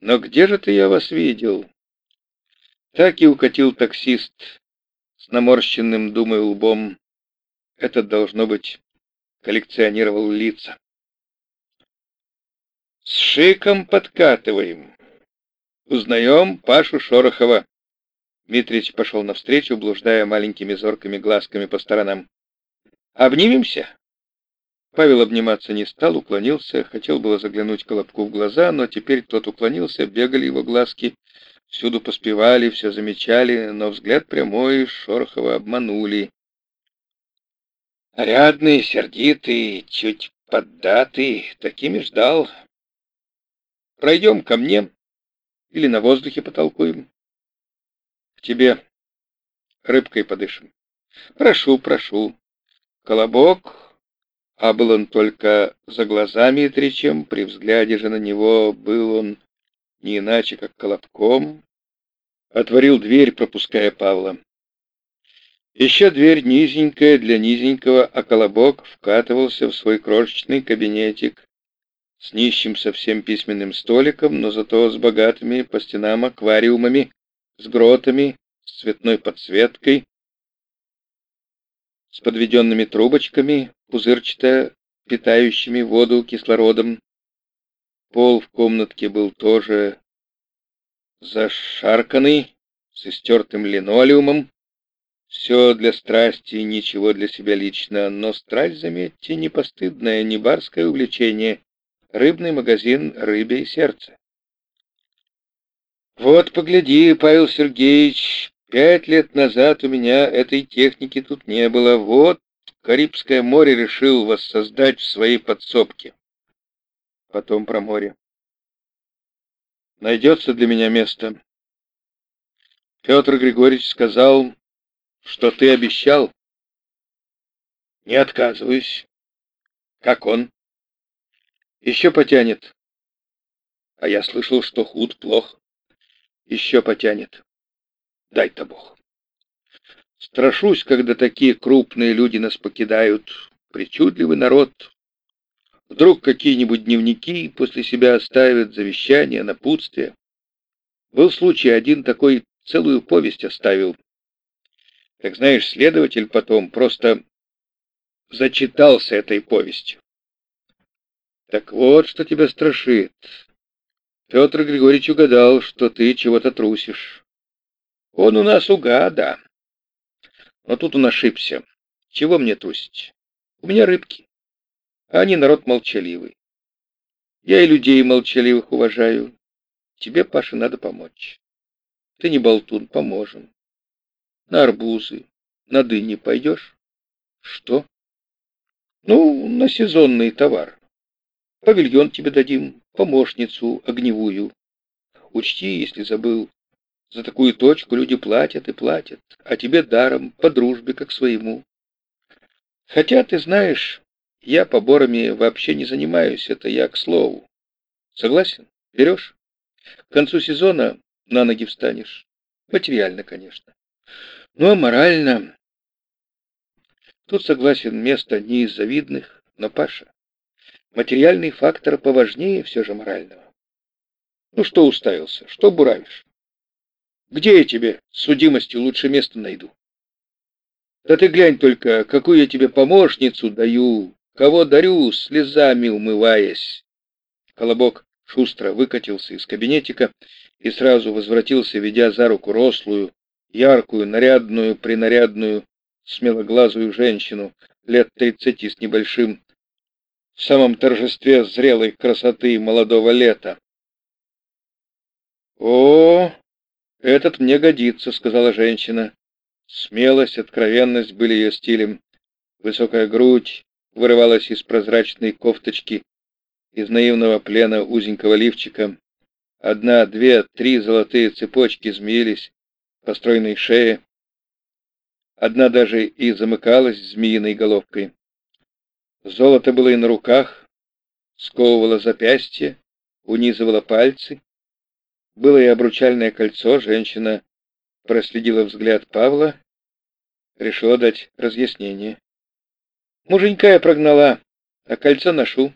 Но где же ты я вас видел? Так и укатил таксист с наморщенным, думаю, лбом. Этот, должно быть, коллекционировал лица. С шиком подкатываем. Узнаем Пашу Шорохова. Дмитрич пошел навстречу, блуждая маленькими зоркими глазками по сторонам. «Обнимемся?» Павел обниматься не стал, уклонился, хотел было заглянуть Колобку в глаза, но теперь тот уклонился, бегали его глазки, всюду поспевали, все замечали, но взгляд прямой Шорохова обманули. Рядный, сердитый, чуть поддатый, такими ждал. Пройдем ко мне или на воздухе потолкуем. К тебе рыбкой подышим. Прошу, прошу. Колобок а был он только за глазами тречем, при взгляде же на него был он не иначе, как колобком, отворил дверь, пропуская Павла. Еще дверь низенькая для низенького, а колобок вкатывался в свой крошечный кабинетик с нищим совсем письменным столиком, но зато с богатыми по стенам аквариумами, с гротами, с цветной подсветкой, с подведенными трубочками, пузырчато питающими воду кислородом. Пол в комнатке был тоже зашарканный, с истертым линолеумом. Все для страсти, ничего для себя лично, но страсть, заметьте, не постыдное, не барское увлечение. Рыбный магазин «Рыбе и сердце». Вот, погляди, Павел Сергеевич, пять лет назад у меня этой техники тут не было. Вот Карибское море решил воссоздать в своей подсобке. Потом про море. Найдется для меня место. Петр Григорьевич сказал, что ты обещал. Не отказываюсь. Как он? Еще потянет. А я слышал, что худ плох. Еще потянет. Дай-то Бог. Страшусь, когда такие крупные люди нас покидают. Причудливый народ. Вдруг какие-нибудь дневники после себя оставят, завещания, напутствия. Был случай, один такой целую повесть оставил. Так знаешь, следователь потом просто зачитался этой повестью. Так вот, что тебя страшит. Петр Григорьевич угадал, что ты чего-то трусишь. Он у нас угада. Но тут он ошибся. Чего мне трусить? У меня рыбки. А они народ молчаливый. Я и людей молчаливых уважаю. Тебе, Паша, надо помочь. Ты не болтун, поможем. На арбузы, на дыни пойдешь? Что? Ну, на сезонный товар. Павильон тебе дадим, помощницу огневую. Учти, если забыл, за такую точку люди платят и платят, а тебе даром, по дружбе, как своему. Хотя, ты знаешь, я поборами вообще не занимаюсь, это я к слову. Согласен? Берешь? К концу сезона на ноги встанешь. Материально, конечно. Ну, а морально... Тут согласен, место не из завидных, но, Паша, материальный фактор поважнее все же морального. Ну, что уставился, что буравишь? Где я тебе судимостью лучше место найду? Да ты глянь только, какую я тебе помощницу даю, кого дарю, слезами умываясь. Колобок шустро выкатился из кабинетика и сразу возвратился, ведя за руку рослую, яркую, нарядную, принарядную, смелоглазую женщину лет тридцати с небольшим, в самом торжестве зрелой красоты молодого лета. «О, «Этот мне годится», — сказала женщина. Смелость, откровенность были ее стилем. Высокая грудь вырывалась из прозрачной кофточки, из наивного плена узенького лифчика. Одна, две, три золотые цепочки змеились по стройной шее. Одна даже и замыкалась змеиной головкой. Золото было и на руках, сковывало запястье, унизывало пальцы. Было и обручальное кольцо, женщина проследила взгляд Павла, решила дать разъяснение. Муженька я прогнала, а кольцо ношу.